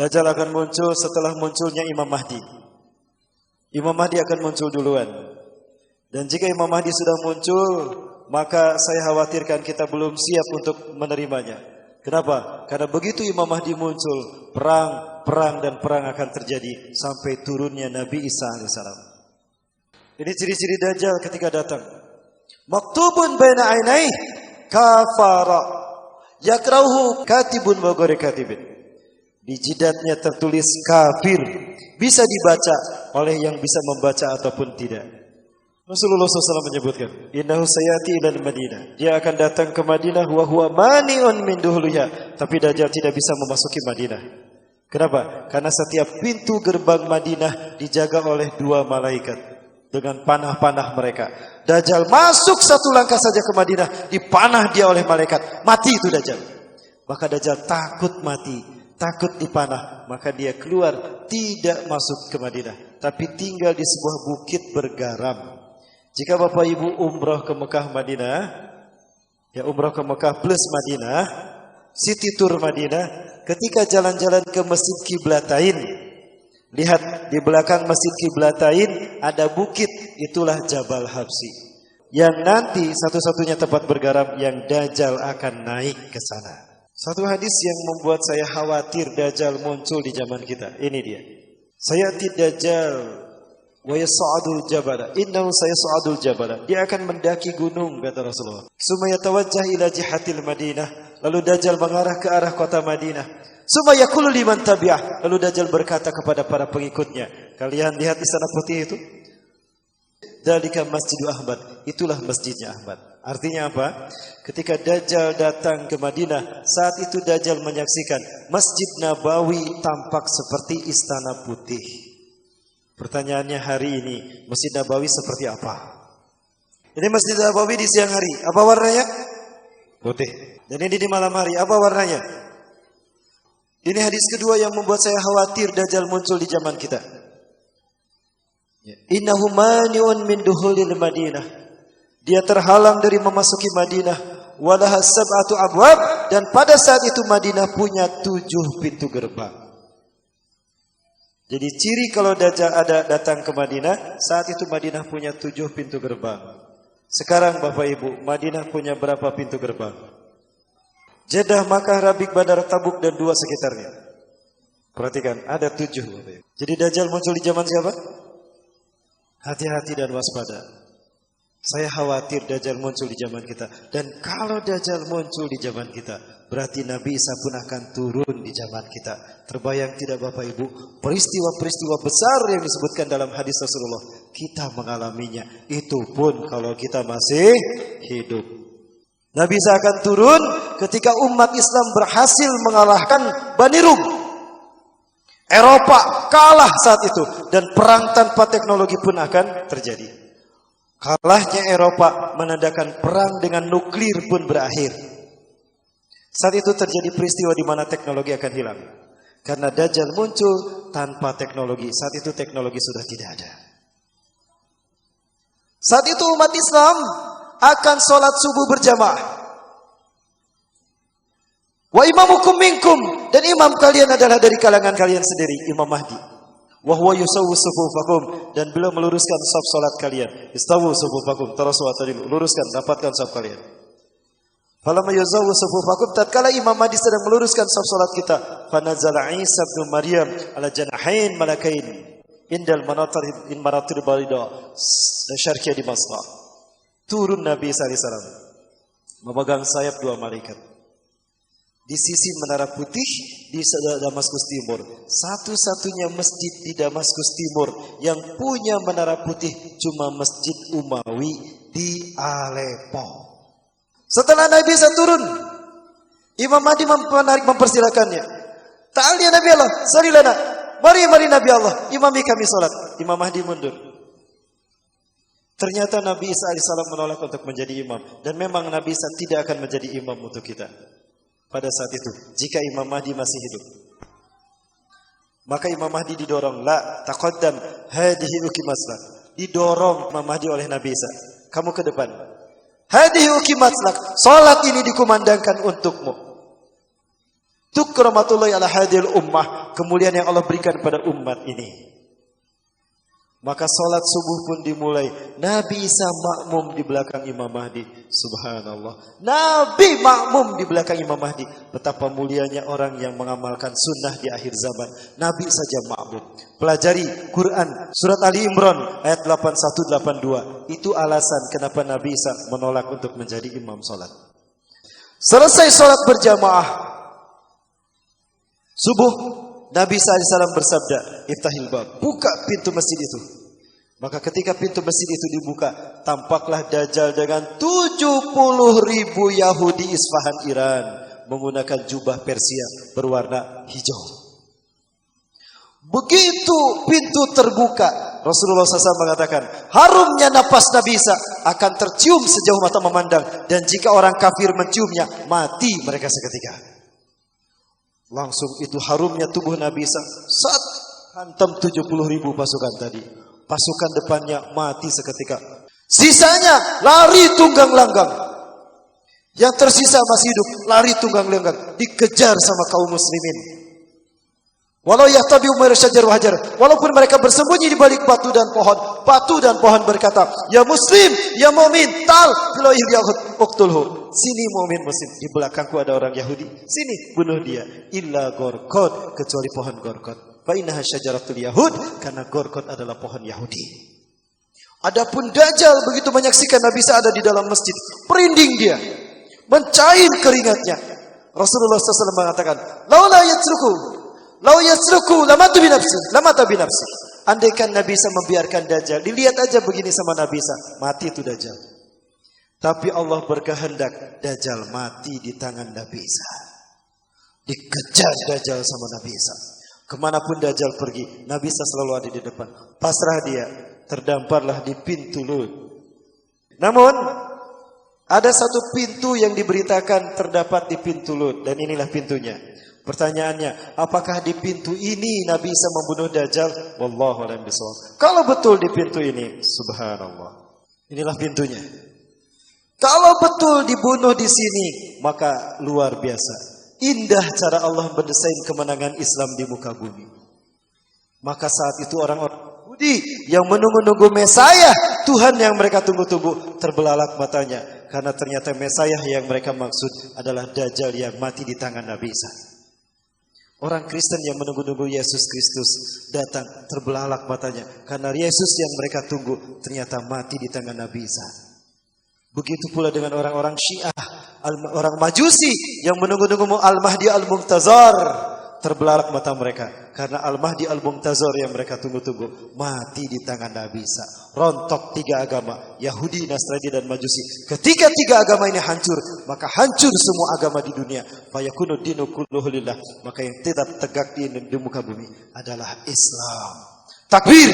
Dajjal akan muncul setelah munculnya Imam Mahdi. Imam Mahdi akan muncul duluan. Dan jika Imam Mahdi sudah muncul, maka saya khawatirkan kita belum siap untuk menerimanya. Kenapa? Karena begitu Imam Mahdi muncul, perang, perang dan perang akan terjadi sampai turunnya Nabi Isa alaihissalam. Ini ciri-ciri Dajjal ketika datang. Maktubun baina ainaih kafara yakrahu katibun wa katibin. Di jidatnya tertulis kafir. Bisa dibaca oleh yang bisa membaca ataupun tidak. Rasulullah SAW menyebutkan, Innahu sayati ilal Madinah. Dia akan datang ke Madinah wa huwa mani'un min duhuluha. Tapi Dajjal tidak bisa memasuki Madinah. Kenapa? Karena setiap pintu gerbang Madinah dijaga oleh dua malaikat dengan panah-panah mereka. Dajjal masuk satu langkah saja ke Madinah, dipanah dia oleh malaikat. Mati itu Dajjal. Maka Dajjal takut mati takut dipanah, maka dia keluar tidak masuk ke Madinah, tapi tinggal di sebuah bukit bergaram. Jika Bapak Ibu umroh ke Mekah Madinah, ya umroh ke Mekah plus Madinah, city tour Madinah, ketika jalan-jalan ke Masjid Kiblatain, lihat di belakang Masjid Kiblatain ada bukit, itulah Jabal Habsi. Yang nanti satu-satunya tempat bergaram yang Dajjal akan naik ke sana. Satu hadis yang membuat saya khawatir Dajjal muncul di zaman kita. Ini dia. Saya tidak Dajjal wa yas'adul jabala. Innahu sayas'adul jabala. Dia akan mendaki gunung kata Rasulullah. Yatawajjah ila jihatil Madinah. Lalu Dajjal mengarah ke arah kota Madinah. Summa yaqulu liman tabi'ah. Lalu Dajjal berkata kepada para pengikutnya, kalian lihat istana putih itu? Dalika Masjidul Ahmad. Itulah masjidnya Ahmad. Artinya apa? Ketika Dajjal datang ke Madinah, saat itu Dajjal menyaksikan Masjid Nabawi tampak seperti istana putih. Pertanyaannya hari ini, Masjid Nabawi seperti apa? Ini Masjid Nabawi di siang hari, apa warnanya? Putih. Dan ini di malam hari, apa warnanya? Ini hadis kedua yang membuat saya khawatir Dajjal muncul di zaman kita. Ya. Innahu mani'un min duhulil Madinah. Dia terhalang dari memasuki Madinah. Walaha sab'atu abwab. Dan pada saat itu Madinah punya tujuh pintu gerbang. Jadi ciri kalau Dajjal ada datang ke Madinah. Saat itu Madinah punya tujuh pintu gerbang. Sekarang Bapak Ibu, Madinah punya berapa pintu gerbang? Jeddah, Makkah, Rabik, Badar, Tabuk, dan dua sekitarnya. Perhatikan, ada tujuh. Jadi Dajjal muncul di zaman siapa? Hati-hati dan waspada. Saya khawatir Dajjal muncul di zaman kita. Dan kalau Dajjal muncul di zaman kita, berarti Nabi Isa pun akan turun di zaman kita. Terbayang tidak Bapak Ibu, peristiwa-peristiwa besar yang disebutkan dalam hadis Rasulullah, kita mengalaminya. Itu pun kalau kita masih hidup. Nabi Isa akan turun ketika umat Islam berhasil mengalahkan Bani Rum. Eropa kalah saat itu dan perang tanpa teknologi pun akan terjadi. Kalahnya Eropa menandakan perang dengan nuklir pun berakhir. Saat itu terjadi peristiwa di mana teknologi akan hilang. Karena Dajjal muncul tanpa teknologi. Saat itu teknologi sudah tidak ada. Saat itu umat Islam akan sholat subuh berjamaah. Wa imamukum minkum. Dan imam kalian adalah dari kalangan kalian sendiri. Imam Mahdi. Wahwa yusawu sufufakum dan beliau meluruskan saf salat kalian. Istawu sufufakum tarasu atadil. Luruskan, dapatkan saf kalian. Falamma yuzawu sufufakum tatkala Imam Mahdi sedang meluruskan saf salat kita, fanazala Isa bin Maryam ala janahain malakain indal manatir in manatir balida dan syarqiyah di Masra. Turun Nabi sallallahu alaihi wasallam memegang sayap dua malaikat di sisi Menara Putih di Damaskus Timur. Satu-satunya masjid di Damaskus Timur yang punya Menara Putih cuma Masjid Umawi di Aleppo. Setelah Nabi bisa turun, Imam Mahdi menarik mempersilakannya. Ta'al Nabi Allah, salilana. Mari mari Nabi Allah, imami kami salat. Imam Mahdi mundur. Ternyata Nabi Isa alaihissalam menolak untuk menjadi imam dan memang Nabi Isa tidak akan menjadi imam untuk kita pada saat itu jika Imam Mahdi masih hidup. Maka Imam Mahdi didorong la taqaddam hadhihi ukimaslak. Didorong Imam Mahdi oleh Nabi Isa. Kamu ke depan. Hadhihi ukimaslak. Salat ini dikumandangkan untukmu. Tukramatul ala hadil ummah. Kemuliaan yang Allah berikan pada umat ini. Maka solat subuh pun dimulai. Nabi Isa makmum di belakang Imam Mahdi. Subhanallah. Nabi makmum di belakang Imam Mahdi. Betapa mulianya orang yang mengamalkan sunnah di akhir zaman. Nabi saja makmum. Pelajari Quran surat Ali Imran ayat 8182. Itu alasan kenapa Nabi Isa menolak untuk menjadi imam solat. Selesai solat berjamaah. Subuh Nabi SAW bersabda, Iftahil bab, buka pintu masjid itu. Maka ketika pintu masjid itu dibuka, tampaklah Dajjal dengan 70 ribu Yahudi Isfahan Iran menggunakan jubah Persia berwarna hijau. Begitu pintu terbuka, Rasulullah SAW mengatakan, harumnya napas Nabi Isa akan tercium sejauh mata memandang. Dan jika orang kafir menciumnya, mati mereka seketika. Langsung itu harumnya tubuh Nabi Isa. Saat hantam 70 ribu pasukan tadi. Pasukan depannya mati seketika. Sisanya lari tunggang langgang. Yang tersisa masih hidup, lari tunggang langgang. Dikejar sama kaum muslimin. Walau yahtabi umar syajar wajar. Walaupun mereka bersembunyi di balik batu dan pohon. Batu dan pohon berkata, Ya muslim, ya mu'min, tal, filoih yahud, uktulhu. Sini mu'min muslim. Di belakangku ada orang Yahudi. Sini, bunuh dia. Illa gorkot, kecuali pohon gorkot. Fa'innaha syajaratul yahud, karena gorkot adalah pohon Yahudi. Adapun Dajjal begitu menyaksikan Nabi Isa ada di dalam masjid. Perinding dia. Mencair keringatnya. Rasulullah SAW mengatakan, Laula yatsruku, Lau yasruku lamatu binafsi, lamata binafsi. Andaikan Nabi Isa membiarkan Dajjal, dilihat aja begini sama Nabi Isa, mati itu Dajjal. Tapi Allah berkehendak Dajjal mati di tangan Nabi Isa. Dikejar Dajjal sama Nabi Isa. Ke mana pun Dajjal pergi, Nabi Isa selalu ada di depan. Pasrah dia, terdamparlah di pintu Lut. Namun, ada satu pintu yang diberitakan terdapat di pintu Lut. Dan inilah pintunya. Pertanyaannya, apakah di pintu ini Nabi bisa membunuh Dajjal? Wallahu a'lam bishawab. Kalau betul di pintu ini, subhanallah. Inilah pintunya. Kalau betul dibunuh di sini, maka luar biasa. Indah cara Allah mendesain kemenangan Islam di muka bumi. Maka saat itu orang-orang Yahudi yang menunggu-nunggu Mesaya, Tuhan yang mereka tunggu-tunggu, terbelalak matanya. Karena ternyata Mesaya yang mereka maksud adalah Dajjal yang mati di tangan Nabi Isa. Orang Kristen yang menunggu-nunggu Yesus Kristus datang terbelalak matanya karena Yesus yang mereka tunggu ternyata mati di tangan Nabi Isa. Begitu pula dengan orang-orang Syiah, orang Majusi yang menunggu-nunggu Al-Mahdi Al-Muntazar terbelalak mata mereka karena Al-Mahdi Al-Muntazar yang mereka tunggu-tunggu mati di tangan Nabi Isa. Rontok tiga agama, Yahudi, Nasrani dan Majusi. Ketika tiga agama ini hancur, maka hancur semua agama di dunia. Fayakunu dinu kulluhu lillah. Maka yang tetap tegak di, di muka bumi adalah Islam. Takbir.